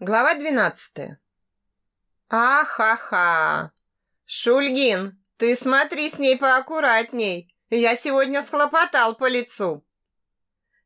Глава 12. Ахаха. Шульгин, ты смотри с ней поаккуратней. Я сегодня схлопотал по лицу.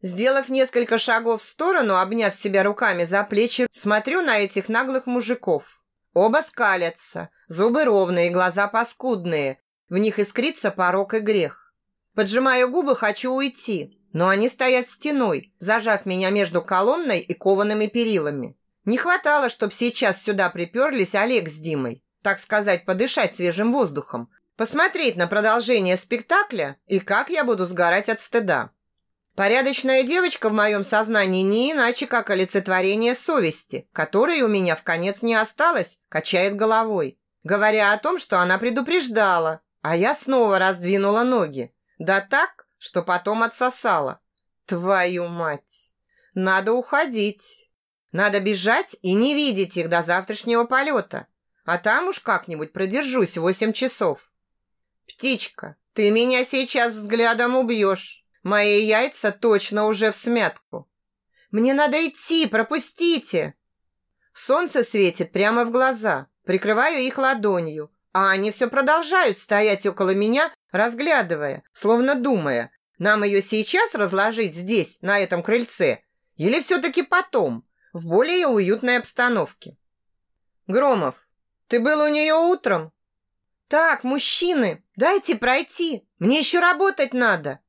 Сделав несколько шагов в сторону, обняв себя руками за плечи, смотрю на этих наглых мужиков. Оба скалятся, зубы ровные, глаза паскудные. В них искрится порок и грех. Поджимаю губы, хочу уйти, но они стоят стеной, зажав меня между колонной и коваными перилами. Не хватало, чтобы сейчас сюда приперлись Олег с Димой. Так сказать, подышать свежим воздухом. Посмотреть на продолжение спектакля и как я буду сгорать от стыда. Порядочная девочка в моем сознании не иначе, как олицетворение совести, которой у меня в конец не осталось, качает головой, говоря о том, что она предупреждала, а я снова раздвинула ноги. Да так, что потом отсосала. Твою мать! Надо уходить. Надо бежать и не видеть их до завтрашнего полета. А там уж как-нибудь продержусь восемь часов. Птичка, ты меня сейчас взглядом убьешь. Мои яйца точно уже в смятку. Мне надо идти, пропустите. Солнце светит прямо в глаза. Прикрываю их ладонью, а они все продолжают стоять около меня, разглядывая, словно думая, нам ее сейчас разложить здесь, на этом крыльце, или все-таки потом, в более уютной обстановке. Громов, ты был у нее утром? Так, мужчины, дайте пройти. Мне еще работать надо.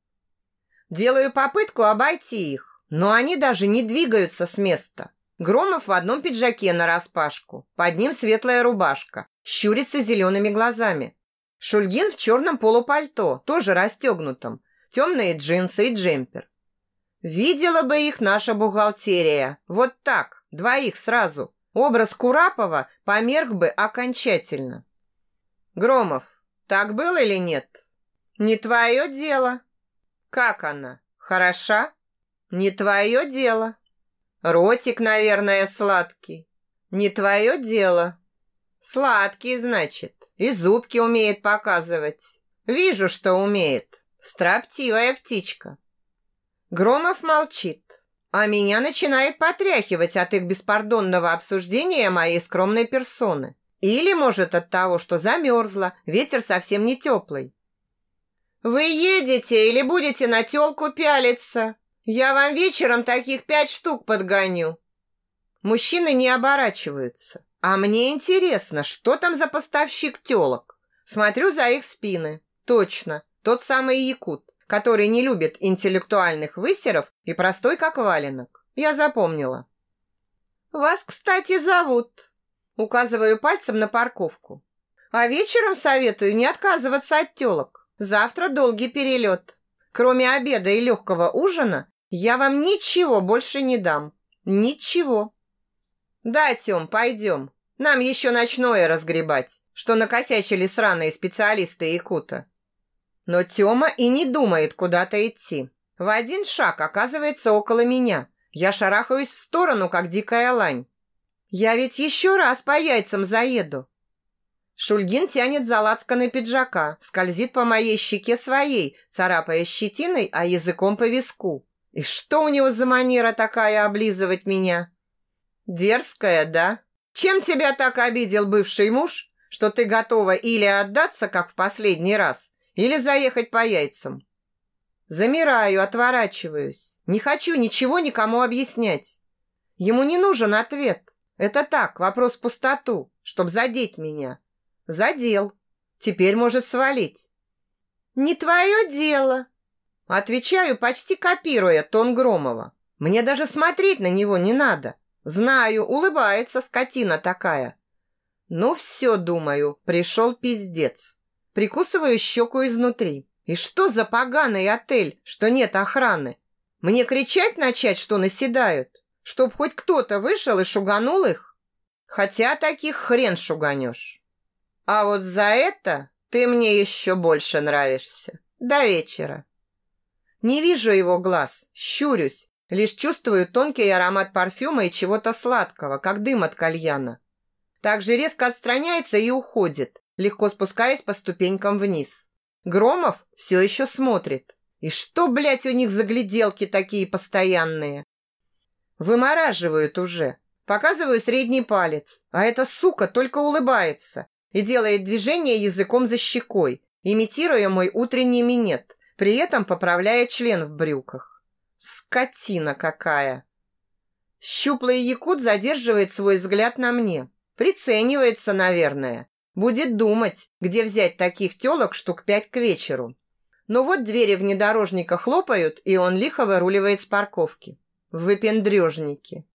Делаю попытку обойти их, но они даже не двигаются с места. Громов в одном пиджаке на распашку, под ним светлая рубашка, щурится зелеными глазами. Шульгин в черном полупальто, тоже расстегнутом, темные джинсы и джемпер. Видела бы их наша бухгалтерия. Вот так, двоих сразу. Образ Курапова померк бы окончательно. Громов, так было или нет? Не твое дело. Как она? Хороша? Не твое дело. Ротик, наверное, сладкий. Не твое дело. Сладкий, значит. И зубки умеет показывать. Вижу, что умеет. Строптивая птичка. Громов молчит, а меня начинает потряхивать от их беспардонного обсуждения моей скромной персоны. Или, может, от того, что замерзла, ветер совсем не теплый. «Вы едете или будете на телку пялиться? Я вам вечером таких пять штук подгоню». Мужчины не оборачиваются. А мне интересно, что там за поставщик телок. Смотрю за их спины. Точно, тот самый якут который не любит интеллектуальных высеров и простой как валенок. Я запомнила. «Вас, кстати, зовут...» Указываю пальцем на парковку. «А вечером советую не отказываться от телок. Завтра долгий перелет. Кроме обеда и легкого ужина, я вам ничего больше не дам. Ничего». «Да, Тём, пойдем. Нам еще ночное разгребать, что накосячили сраные специалисты Якута. Но Тёма и не думает куда-то идти. В один шаг оказывается около меня. Я шарахаюсь в сторону, как дикая лань. Я ведь еще раз по яйцам заеду. Шульгин тянет за лацканы пиджака, скользит по моей щеке своей, царапая щетиной, а языком по виску. И что у него за манера такая облизывать меня? Дерзкая, да? Чем тебя так обидел бывший муж, что ты готова или отдаться, как в последний раз, или заехать по яйцам. Замираю, отворачиваюсь. Не хочу ничего никому объяснять. Ему не нужен ответ. Это так, вопрос в пустоту, чтоб задеть меня. Задел. Теперь может свалить. Не твое дело. Отвечаю, почти копируя тон Громова. Мне даже смотреть на него не надо. Знаю, улыбается скотина такая. Ну все, думаю, пришел пиздец. Прикусываю щеку изнутри. И что за поганый отель, что нет охраны? Мне кричать начать, что наседают? Чтоб хоть кто-то вышел и шуганул их? Хотя таких хрен шуганешь. А вот за это ты мне еще больше нравишься. До вечера. Не вижу его глаз, щурюсь, лишь чувствую тонкий аромат парфюма и чего-то сладкого, как дым от кальяна. Также резко отстраняется и уходит, легко спускаясь по ступенькам вниз. Громов все еще смотрит. И что, блядь, у них за гляделки такие постоянные? Вымораживают уже. Показываю средний палец, а эта сука только улыбается и делает движение языком за щекой, имитируя мой утренний минет, при этом поправляя член в брюках. Скотина какая! Щуплый якут задерживает свой взгляд на мне. Приценивается, наверное. Будет думать, где взять таких телок штук пять к вечеру. Но вот двери внедорожника хлопают, и он лихо выруливает с парковки. Выпендрежники.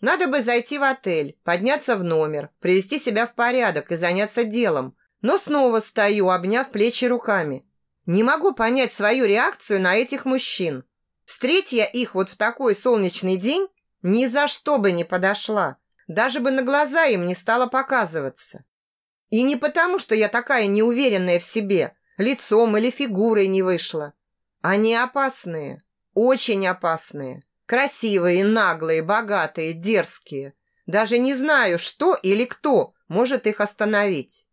Надо бы зайти в отель, подняться в номер, привести себя в порядок и заняться делом. Но снова стою, обняв плечи руками. Не могу понять свою реакцию на этих мужчин. Встреть я их вот в такой солнечный день, ни за что бы не подошла. Даже бы на глаза им не стала показываться. И не потому, что я такая неуверенная в себе, лицом или фигурой не вышла. Они опасные, очень опасные. Красивые, наглые, богатые, дерзкие. Даже не знаю, что или кто может их остановить.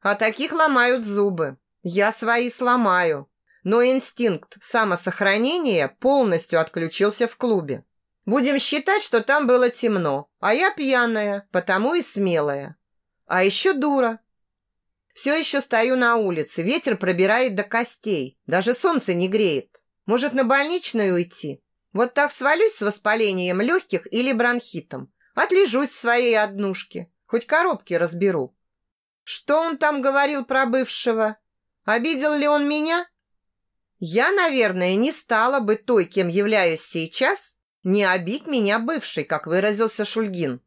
А таких ломают зубы. Я свои сломаю. Но инстинкт самосохранения полностью отключился в клубе. Будем считать, что там было темно, а я пьяная, потому и смелая. А еще дура. Все еще стою на улице, ветер пробирает до костей, даже солнце не греет. Может, на больничную уйти? Вот так свалюсь с воспалением легких или бронхитом. Отлежусь в своей однушке. Хоть коробки разберу. Что он там говорил про бывшего? Обидел ли он меня? Я, наверное, не стала бы той, кем являюсь сейчас, не обидь меня бывший, как выразился Шульгин.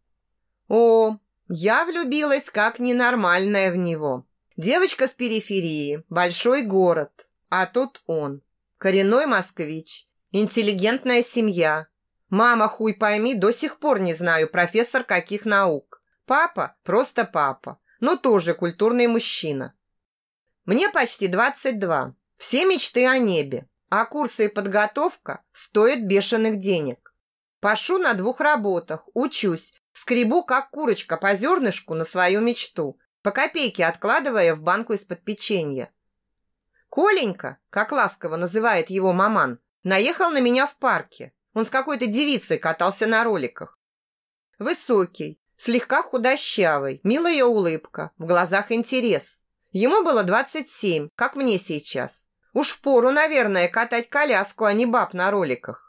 О, я влюбилась как ненормальная в него. Девочка с периферии, большой город. А тут он, коренной москвич, Интеллигентная семья. Мама, хуй пойми, до сих пор не знаю, профессор каких наук. Папа просто папа, но тоже культурный мужчина. Мне почти 22. Все мечты о небе, а курсы и подготовка стоят бешеных денег. Пашу на двух работах, учусь, скребу как курочка по зернышку на свою мечту, по копейке откладывая в банку из-под печенья. Коленька, как ласково называет его маман, Наехал на меня в парке. Он с какой-то девицей катался на роликах. Высокий, слегка худощавый, милая улыбка, в глазах интерес. Ему было 27, как мне сейчас. Уж впору, наверное, катать коляску, а не баб на роликах.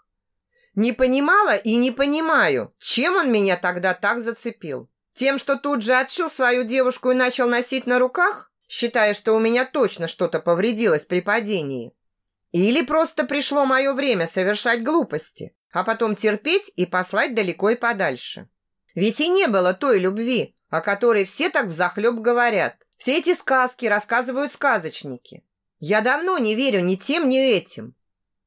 Не понимала и не понимаю, чем он меня тогда так зацепил. Тем, что тут же отшил свою девушку и начал носить на руках, считая, что у меня точно что-то повредилось при падении. Или просто пришло мое время совершать глупости, а потом терпеть и послать далеко и подальше. Ведь и не было той любви, о которой все так взахлеб говорят. Все эти сказки рассказывают сказочники. Я давно не верю ни тем, ни этим.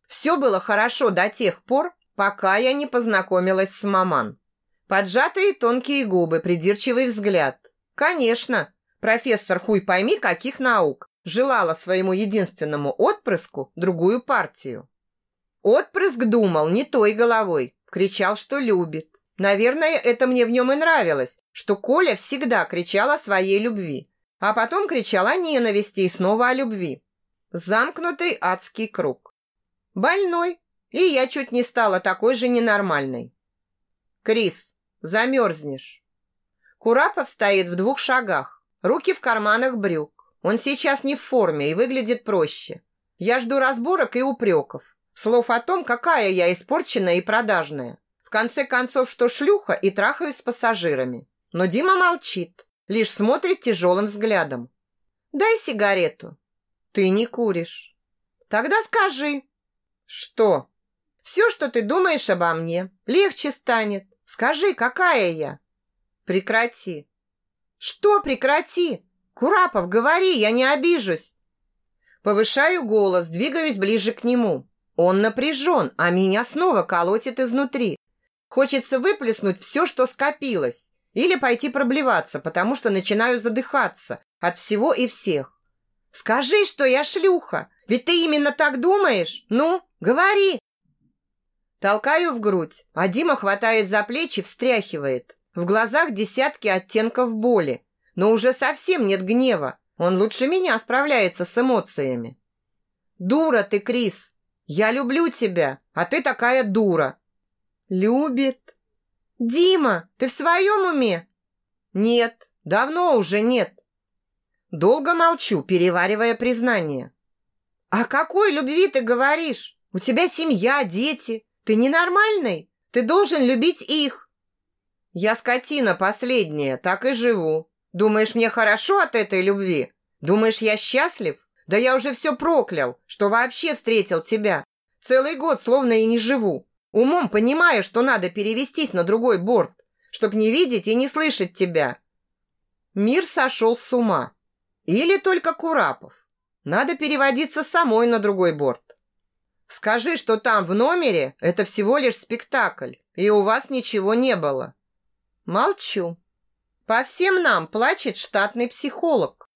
Все было хорошо до тех пор, пока я не познакомилась с маман. Поджатые тонкие губы, придирчивый взгляд. Конечно, профессор хуй пойми каких наук, желала своему единственному отпрыску другую партию. Отпрыск думал не той головой, кричал, что любит. Наверное, это мне в нем и нравилось, что Коля всегда кричал о своей любви, а потом кричал о ненависти и снова о любви. Замкнутый адский круг. Больной, и я чуть не стала такой же ненормальной. Крис, замерзнешь. Курапов стоит в двух шагах, руки в карманах брюк. Он сейчас не в форме и выглядит проще. Я жду разборок и упреков. Слов о том, какая я испорченная и продажная. В конце концов, что шлюха и трахаюсь с пассажирами. Но Дима молчит, лишь смотрит тяжелым взглядом. «Дай сигарету». «Ты не куришь». «Тогда скажи». «Что?» «Все, что ты думаешь обо мне, легче станет. Скажи, какая я?» «Прекрати». «Что прекрати? «Курапов, говори, я не обижусь!» Повышаю голос, двигаюсь ближе к нему. Он напряжен, а меня снова колотит изнутри. Хочется выплеснуть все, что скопилось. Или пойти проблеваться, потому что начинаю задыхаться от всего и всех. «Скажи, что я шлюха! Ведь ты именно так думаешь! Ну, говори!» Толкаю в грудь, а Дима хватает за плечи, встряхивает. В глазах десятки оттенков боли но уже совсем нет гнева. Он лучше меня справляется с эмоциями. Дура ты, Крис. Я люблю тебя, а ты такая дура. Любит. «Дима, ты в своем уме?» «Нет, давно уже нет». Долго молчу, переваривая признание. «О какой любви ты говоришь? У тебя семья, дети. Ты ненормальный? Ты должен любить их». «Я скотина последняя, так и живу. Думаешь, мне хорошо от этой любви? Думаешь, я счастлив? Да я уже все проклял, что вообще встретил тебя. Целый год словно и не живу. Умом понимаю, что надо перевестись на другой борт, чтоб не видеть и не слышать тебя. Мир сошел с ума. Или только Курапов. Надо переводиться самой на другой борт. Скажи, что там в номере это всего лишь спектакль, и у вас ничего не было. Молчу. По всем нам плачет штатный психолог.